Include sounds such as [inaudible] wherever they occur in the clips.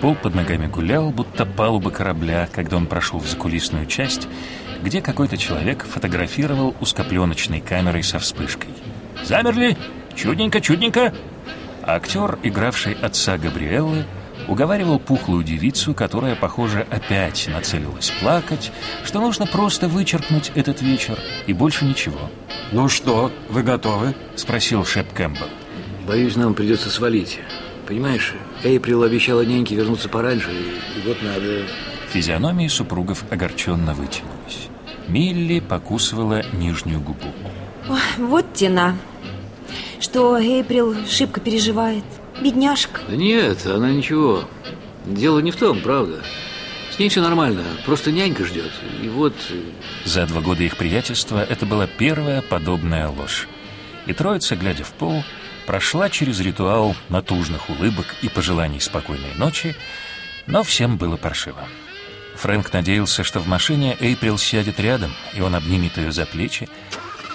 Пол под ногами гулял, будто палуба корабля, когда он прошел в закулисную часть, где какой-то человек фотографировал узкопленочной камерой со вспышкой. «Замерли! Чудненько, чудненько!» А актер, игравший отца Габриэллы, уговаривал пухлую девицу, которая, похоже, опять нацелилась плакать, что нужно просто вычеркнуть этот вечер и больше ничего. «Ну что, вы готовы?» — спросил Шеп Кэмпбелл. «Боюсь, нам придется свалить. Понимаешь, Эйприл обещала няньке вернуться пораньше, и, и вот надо...» Физиономии супругов огорченно вытянулись. Милли покусывала нижнюю губу. Ой, вот тена. Что Эйприл шибко переживает. Бедняжка. Да нет, она ничего. Дело не в том, правда. С ней все нормально, просто нянька ждет. И вот... За два года их приятельства это была первая подобная ложь. И троица, глядя в пол, прошла через ритуал натужных улыбок и пожеланий спокойной ночи, но всем было паршиво. Фрэнк надеялся, что в машине Эйприл сядет рядом, и он обнимет ее за плечи,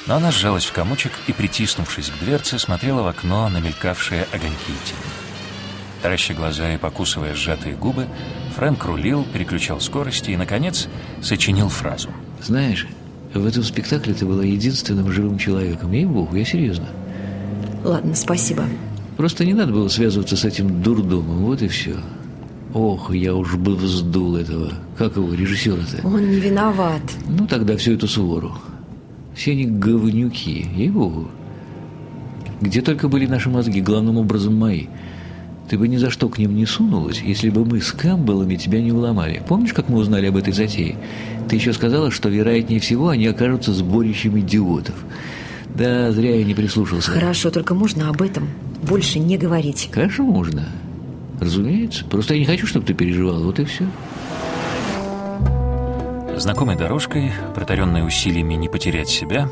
но она сжалась в комочек и, притиснувшись к дверце, смотрела в окно на мелькавшие огоньки и тени. Тараща глаза и покусывая сжатые губы, Фрэнк рулил, переключал скорости и, наконец, сочинил фразу. Знаешь, в этом спектакле ты была единственным живым человеком. Ей-богу, я серьезно. Ладно, спасибо. Просто не надо было связываться с этим дурдомом, вот и все. Ох, я уж бы вздул этого. Как его, режиссера-то? Он не виноват. Ну, тогда всю эту свору. Все они говнюки, ей-богу. Где только были наши мозги, главным образом мои. Ты бы ни за что к ним не сунулась, если бы мы с Кэмпбеллами тебя не уломали. Помнишь, как мы узнали об этой затее? Ты еще сказала, что, вероятнее всего, они окажутся сборищем идиотов. Да, зря я не прислушался. Хорошо, только можно об этом больше не говорить. Конечно, можно. Разумеется. Просто я не хочу, чтобы ты переживал. Вот и все. Знакомой дорожкой, протаренной усилиями не потерять себя,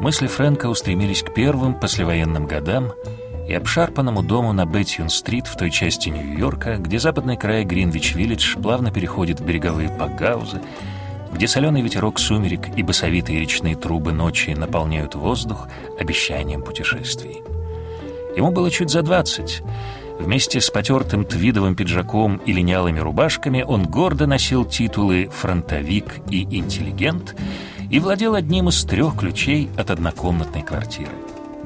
мысли Фрэнка устремились к первым послевоенным годам и обшарпанному дому на Беттьюн-стрит в той части Нью-Йорка, где западный край Гринвич-Виллидж плавно переходит в береговые пагаузы, где соленый ветерок сумерек и басовитые речные трубы ночи наполняют воздух обещанием путешествий. Ему было чуть за двадцать — Вместе с потертым твидовым пиджаком и линялыми рубашками он гордо носил титулы «фронтовик» и «интеллигент» и владел одним из трех ключей от однокомнатной квартиры.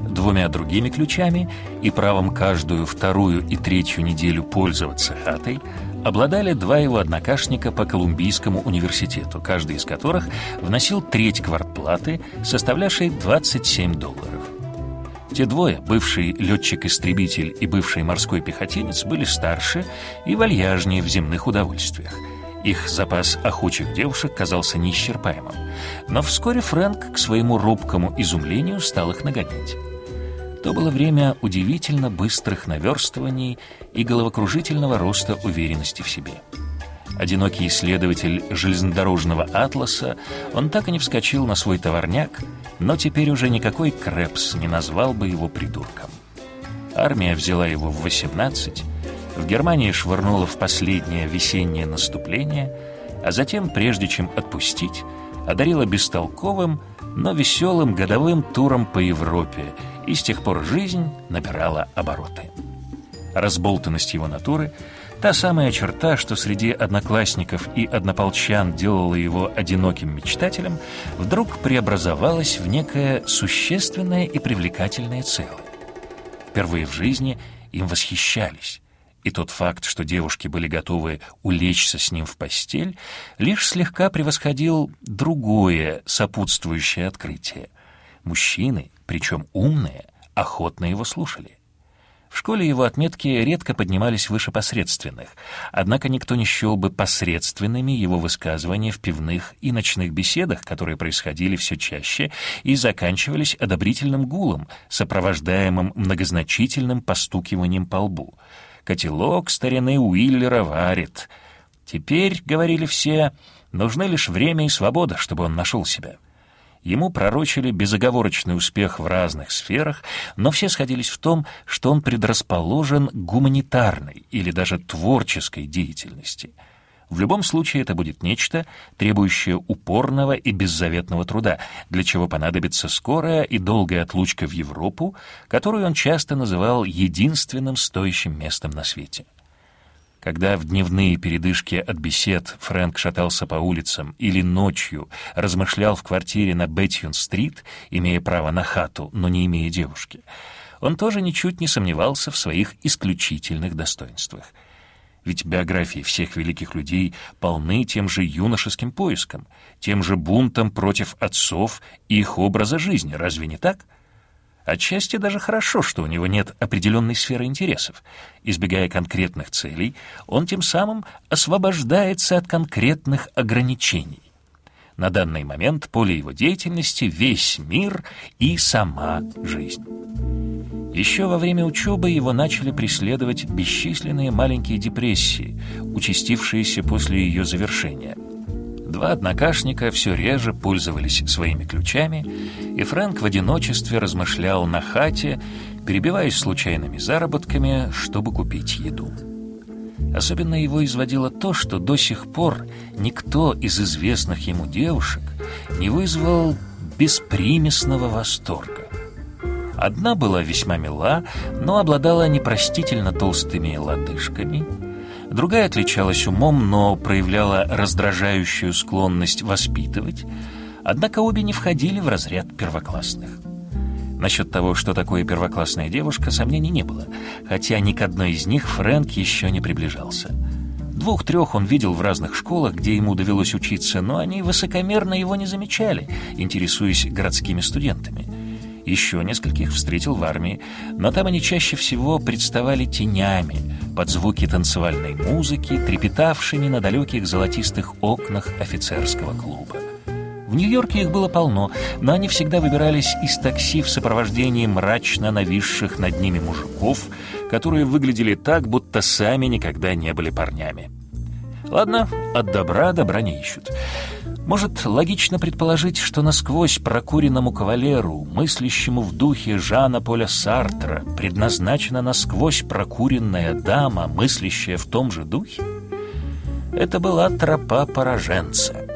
Двумя другими ключами и правом каждую вторую и третью неделю пользоваться хатой обладали два его однокашника по Колумбийскому университету, каждый из которых вносил треть квартплаты, составлявшей 27 долларов. Те двое, бывший летчик-истребитель и бывший морской пехотинец, были старше и вальяжнее в земных удовольствиях. Их запас охочих девушек казался неисчерпаемым. Но вскоре Фрэнк к своему робкому изумлению стал их нагонять. То было время удивительно быстрых наверстываний и головокружительного роста уверенности в себе. Одинокий исследователь железнодорожного атласа, он так и не вскочил на свой товарняк, но теперь уже никакой Крэпс не назвал бы его придурком. Армия взяла его в 18, в Германии швырнула в последнее весеннее наступление, а затем, прежде чем отпустить, одарила бестолковым, но веселым годовым туром по Европе, и с тех пор жизнь набирала обороты. Разболтанность его натуры — Та самая черта, что среди одноклассников и однополчан делала его одиноким мечтателем, вдруг преобразовалась в некое существенное и привлекательное целое. Впервые в жизни им восхищались. И тот факт, что девушки были готовы улечься с ним в постель, лишь слегка превосходил другое сопутствующее открытие. Мужчины, причем умные, охотно его слушали. В школе его отметки редко поднимались выше посредственных, однако никто не счел бы посредственными его высказывания в пивных и ночных беседах, которые происходили все чаще и заканчивались одобрительным гулом, сопровождаемым многозначительным постукиванием по лбу. «Котелок старины Уиллера варит». Теперь, — говорили все, — нужны лишь время и свобода, чтобы он нашел себя. Ему пророчили безоговорочный успех в разных сферах, но все сходились в том, что он предрасположен к гуманитарной или даже творческой деятельности. В любом случае это будет нечто, требующее упорного и беззаветного труда, для чего понадобится скорая и долгая отлучка в Европу, которую он часто называл единственным стоящим местом на свете. Когда в дневные передышки от бесед Фрэнк шатался по улицам или ночью размышлял в квартире на Бэтьюн-стрит, имея право на хату, но не имея девушки, он тоже ничуть не сомневался в своих исключительных достоинствах. Ведь биографии всех великих людей полны тем же юношеским поиском, тем же бунтом против отцов и их образа жизни, разве не так? Отчасти даже хорошо, что у него нет определенной сферы интересов. Избегая конкретных целей, он тем самым освобождается от конкретных ограничений. На данный момент поле его деятельности — весь мир и сама жизнь. Еще во время учебы его начали преследовать бесчисленные маленькие депрессии, участившиеся после ее завершения. Два однокашника все реже пользовались своими ключами, и Фрэнк в одиночестве размышлял на хате, перебиваясь случайными заработками, чтобы купить еду. Особенно его изводило то, что до сих пор никто из известных ему девушек не вызвал беспримесного восторга. Одна была весьма мила, но обладала непростительно толстыми лодыжками. Другая отличалась умом, но проявляла раздражающую склонность воспитывать. Однако обе не входили в разряд первоклассных. Насчет того, что такое первоклассная девушка, сомнений не было, хотя ни к одной из них Фрэнк еще не приближался. Двух-трех он видел в разных школах, где ему довелось учиться, но они высокомерно его не замечали, интересуясь городскими студентами. Еще нескольких встретил в армии, но там они чаще всего представали тенями под звуки танцевальной музыки, трепетавшими на далеких золотистых окнах офицерского клуба. В Нью-Йорке их было полно, но они всегда выбирались из такси в сопровождении мрачно нависших над ними мужиков, которые выглядели так, будто сами никогда не были парнями. Ладно, от добра добра не ищут. Может, логично предположить, что насквозь прокуренному кавалеру, мыслящему в духе Жана Поля Сартра, предназначена насквозь прокуренная дама, мыслящая в том же духе? Это была тропа пораженца.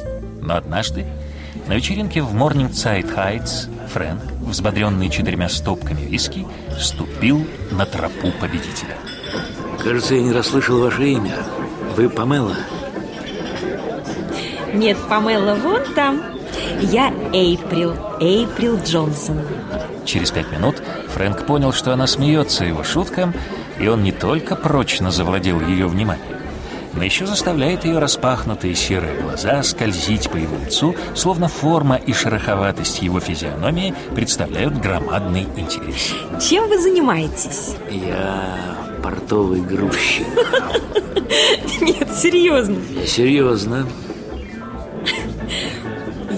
Но однажды на вечеринке в Морнингсайд Хайтс Фрэнк, взбодренный четырьмя стопками виски, ступил на тропу победителя. Кажется, я не расслышал ваше имя. Вы Памела? Нет, Памела вон там. Я Эйприл, Эйприл Джонсон. Через пять минут Фрэнк понял, что она смеется его шуткам, и он не только прочно завладел ее вниманием, но еще заставляет ее распахнутые серые глаза скользить по его лицу, словно форма и шероховатость его физиономии представляют громадный интерес. Чем вы занимаетесь? Я портовый грузчик. [laughs] Нет, серьезно. Серьезно.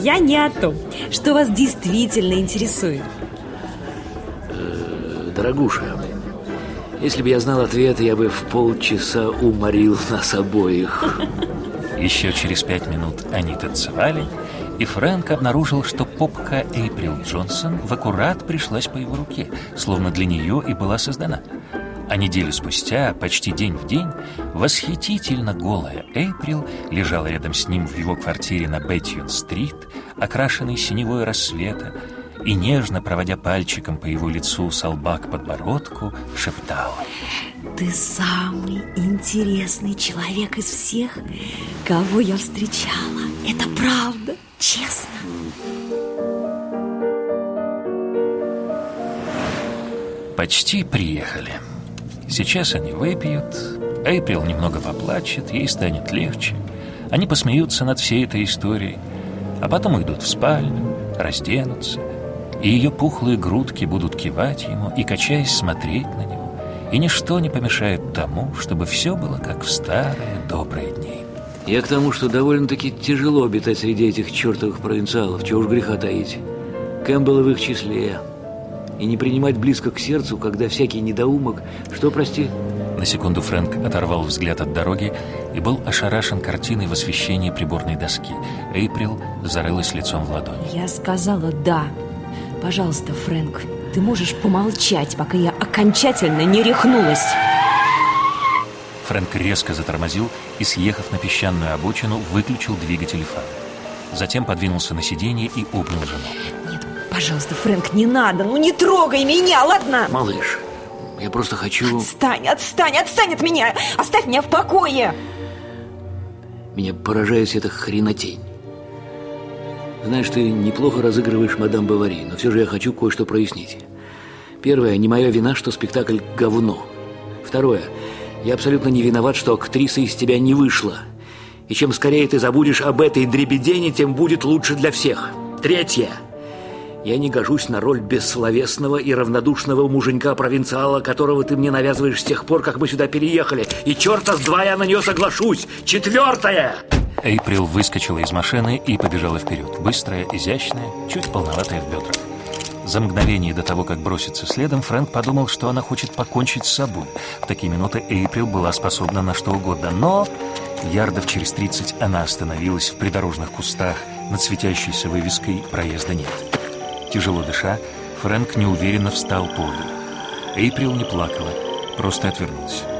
Я не о том, что вас действительно интересует. Э, дорогуша, если бы я знал ответ, я бы в полчаса уморил нас обоих. Еще через пять минут они танцевали, и Фрэнк обнаружил, что попка Эйприл Джонсон в аккурат пришлась по его руке, словно для нее и была создана. А неделю спустя, почти день в день, восхитительно голая Эйприл лежала рядом с ним в его квартире на Бэтьюн-стрит, окрашенной синевой рассвета, и, нежно проводя пальчиком по его лицу с лба к подбородку, шептала. Ты самый интересный человек из всех, кого я встречала. Это правда, честно. Почти приехали. Сейчас они выпьют, Эйприл немного поплачет, ей станет легче. Они посмеются над всей этой историей, а потом уйдут в спальню, разденутся, и ее пухлые грудки будут кивать ему и, качаясь, смотреть на него. И ничто не помешает тому, чтобы все было как в старые добрые дни. Я к тому, что довольно-таки тяжело обитать среди этих чертовых провинциалов, чего уж греха таить. Кэмпбеллы в их числе. И не принимать близко к сердцу, когда всякий недоумок... Что, прости? На секунду Фрэнк оторвал взгляд от дороги и был ошарашен картиной в освещении приборной доски. Эйприл зарылась лицом в ладони. Я сказала «да». Пожалуйста, Фрэнк, ты можешь помолчать, пока я окончательно не рехнулась. Фрэнк резко затормозил и, съехав на песчаную обочину, выключил двигатель фар. Затем подвинулся на сиденье и обнял жену. Пожалуйста, Фрэнк, не надо, ну не трогай меня, ладно? Малыш, Я просто хочу... Отстань, отстань, отстань от меня! Оставь меня в покое! Меня поражает эта хренотень. Знаешь, ты неплохо разыгрываешь мадам Бавари, но все же я хочу кое-что прояснить. Первое, не моя вина, что спектакль говно. Второе, я абсолютно не виноват, что актриса из тебя не вышла. И чем скорее ты забудешь об этой дребедене, тем будет лучше для всех. Третье, я не гожусь на роль бессловесного и равнодушного муженька-провинциала, которого ты мне навязываешь с тех пор, как мы сюда переехали. И черта с два я на нее соглашусь. Четвертое! Эйприл выскочила из машины и побежала вперед. Быстрая, изящная, чуть полноватая в бедрах. За мгновение до того, как броситься следом, Фрэнк подумал, что она хочет покончить с собой. В такие минуты Эйприл была способна на что угодно. Но ярдов через 30 она остановилась в придорожных кустах над светящейся вывеской «Проезда нет». Тяжело дыша, Фрэнк неуверенно встал подаль. Эйприл не плакала, просто отвернулся.